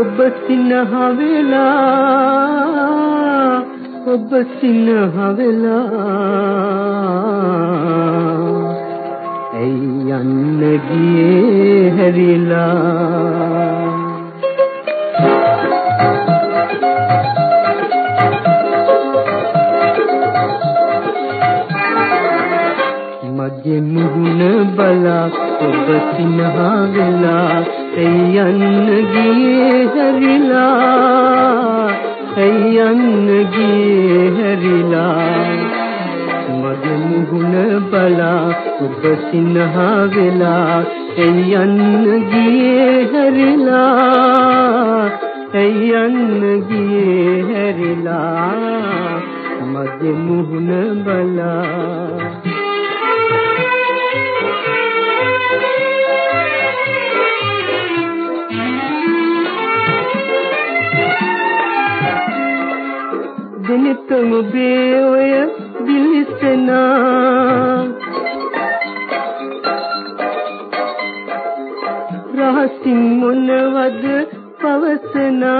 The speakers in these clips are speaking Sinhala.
ඔබ සිනහ වෙලා ඔබ සිනහ වෙලා. ඇයි යන්න ගියේ හැරිලා? මගේ මුහුණ බලා ඔබ සිනහ වෙලා ඇයි යන්න ගියේ හැරිලා. ඇයි යන්න ගියේ හැරිලා. මගේ මුහුණ බලා ඔබ සිනහ වෙලා ඇයි යන්න ගියේ හැරිලා. ඇයි යන්න ගියේ හැරිලා. මගේ මුහුණ බලා. දිනතුම බේ ඔය දිලිසනා රහසින් මොනවද පවසනා?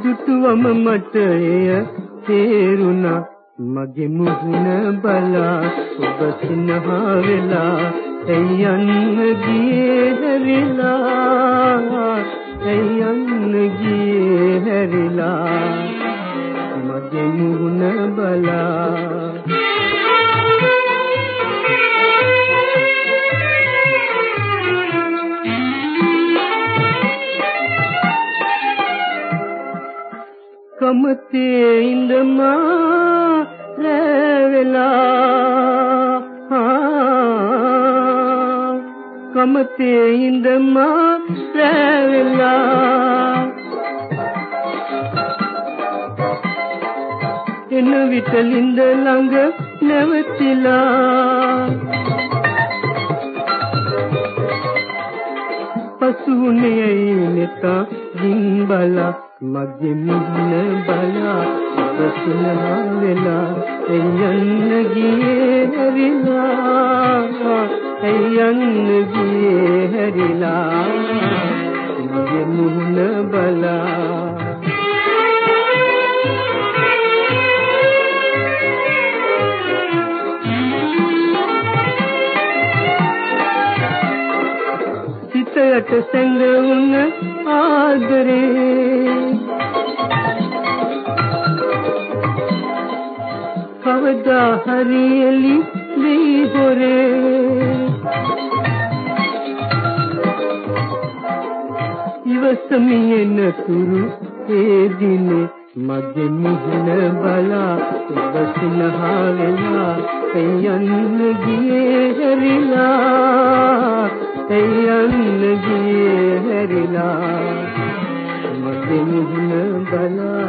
දුටුවම මට එය තේරුණා. මගේ මුහුණ බලා ඔබ සිනහ වෙලා එයන්න ගියේ හැරිලා කමතේ ඉඳමා රැවෙලා. කමතේ ඉඳමා රැවෙලා. එන විට ලින්ද ළඟ නැවතිලා. පසුුනේ නෙතා දින් බලා මගේ මුහුණ බලා ප්‍රසුනා වෙලා එයන්න ගියේ හැරිලා. එයන්න ගියේ හැරිලා. මගේ මුහුණ බලා සිතයට සැඟවුණ ආදරේ. කවදා හරි එලි දී හොරේ ඉවසමින් තුරු ඒ දිනේ මගේ මුහුණ බලා ඔබ සිනහ වෙලා යන්න ගියේ හැරිලා. යන්න ගියේ හැරිලා මගෙන් මුහුණ බලා